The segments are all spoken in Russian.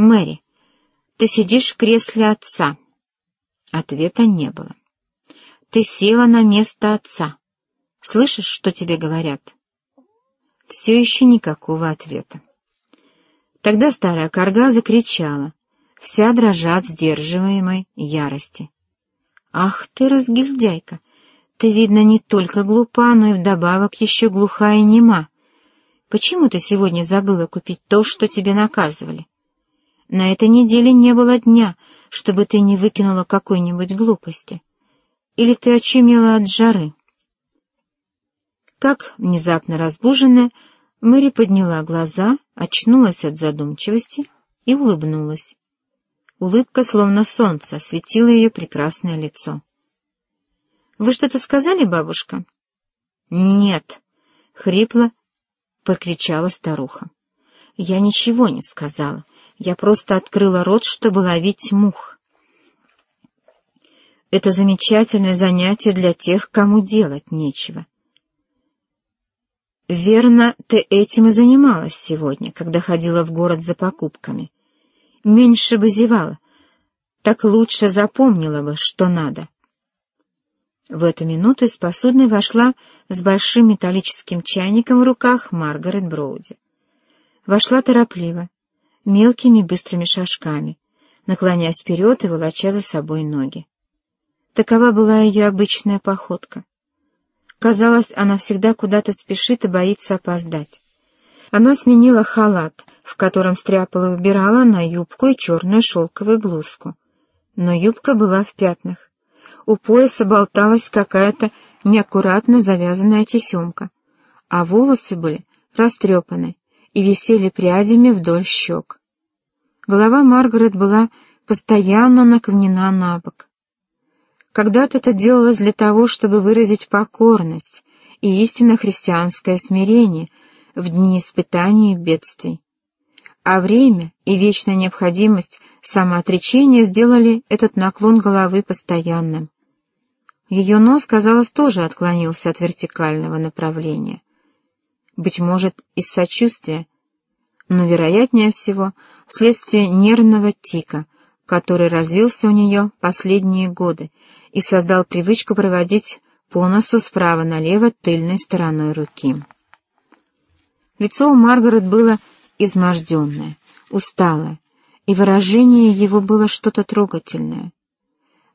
«Мэри, ты сидишь в кресле отца». Ответа не было. «Ты села на место отца. Слышишь, что тебе говорят?» Все еще никакого ответа. Тогда старая корга закричала, вся дрожа от сдерживаемой ярости. «Ах ты, разгильдяйка! Ты, видно, не только глупа, но и вдобавок еще глухая и нема. Почему ты сегодня забыла купить то, что тебе наказывали? На этой неделе не было дня, чтобы ты не выкинула какой-нибудь глупости. Или ты очумела от жары?» Как внезапно разбуженная, Мэри подняла глаза, очнулась от задумчивости и улыбнулась. Улыбка, словно солнце, осветила ее прекрасное лицо. «Вы что-то сказали, бабушка?» «Нет», — хрипло прокричала старуха. «Я ничего не сказала. Я просто открыла рот, чтобы ловить мух». «Это замечательное занятие для тех, кому делать нечего. «Верно, ты этим и занималась сегодня, когда ходила в город за покупками. Меньше бы зевала, так лучше запомнила бы, что надо». В эту минуту из посудной вошла с большим металлическим чайником в руках Маргарет Броуди. Вошла торопливо, мелкими быстрыми шажками, наклоняясь вперед и волоча за собой ноги. Такова была ее обычная походка. Казалось, она всегда куда-то спешит и боится опоздать. Она сменила халат, в котором стряпала и убирала, на юбку и черную шелковую блузку. Но юбка была в пятнах. У пояса болталась какая-то неаккуратно завязанная тесемка, а волосы были растрепаны и висели прядями вдоль щек. Голова Маргарет была постоянно наклонена на бок. Когда-то это делалось для того, чтобы выразить покорность и истинно христианское смирение в дни испытаний и бедствий. А время и вечная необходимость самоотречения сделали этот наклон головы постоянным. Ее нос, казалось, тоже отклонился от вертикального направления. Быть может, из сочувствия, но, вероятнее всего, вследствие нервного тика, который развился у нее последние годы и создал привычку проводить по носу справа налево тыльной стороной руки. Лицо у Маргарет было изможденное, усталое, и выражение его было что-то трогательное.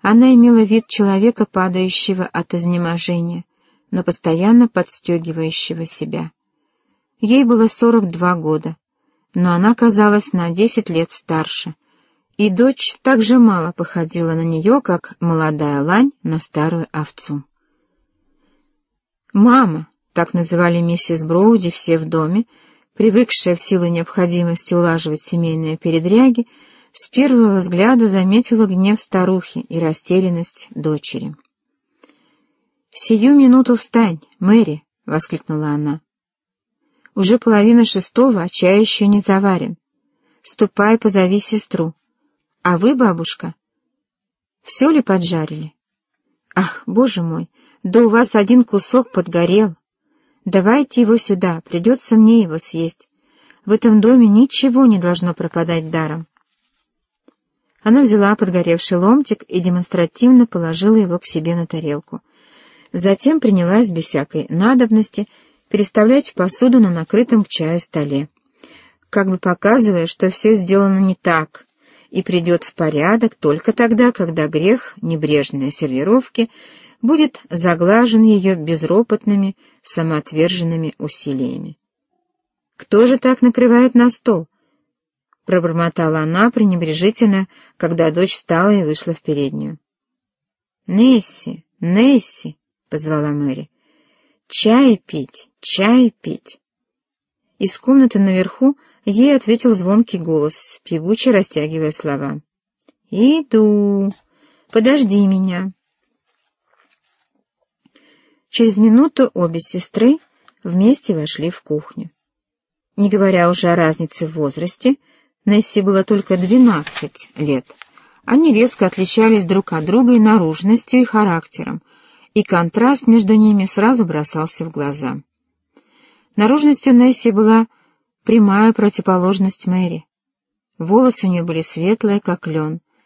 Она имела вид человека, падающего от изнеможения, но постоянно подстегивающего себя. Ей было сорок два года, но она казалась на десять лет старше — и дочь так же мало походила на нее, как молодая лань на старую овцу. «Мама», — так называли миссис Броуди все в доме, привыкшая в силу необходимости улаживать семейные передряги, с первого взгляда заметила гнев старухи и растерянность дочери. «Сию минуту встань, Мэри!» — воскликнула она. «Уже половина шестого, а чай еще не заварен. Ступай, позови сестру. А вы, бабушка, все ли поджарили? Ах, боже мой, да у вас один кусок подгорел. Давайте его сюда, придется мне его съесть. В этом доме ничего не должно пропадать даром. Она взяла подгоревший ломтик и демонстративно положила его к себе на тарелку. Затем принялась без всякой надобности переставлять посуду на накрытом к чаю столе, как бы показывая, что все сделано не так, и придет в порядок только тогда, когда грех небрежной сервировки будет заглажен ее безропотными, самоотверженными усилиями. «Кто же так накрывает на стол?» — пробормотала она пренебрежительно, когда дочь встала и вышла в переднюю. «Несси, Несси!» — позвала Мэри. «Чай пить, чай пить!» Из комнаты наверху ей ответил звонкий голос, певуче растягивая слова. «Иду. Подожди меня». Через минуту обе сестры вместе вошли в кухню. Не говоря уже о разнице в возрасте, Несси было только двенадцать лет. Они резко отличались друг от друга и наружностью, и характером, и контраст между ними сразу бросался в глаза. Наружностью Несси была прямая противоположность Мэри. Волосы у нее были светлые, как лен,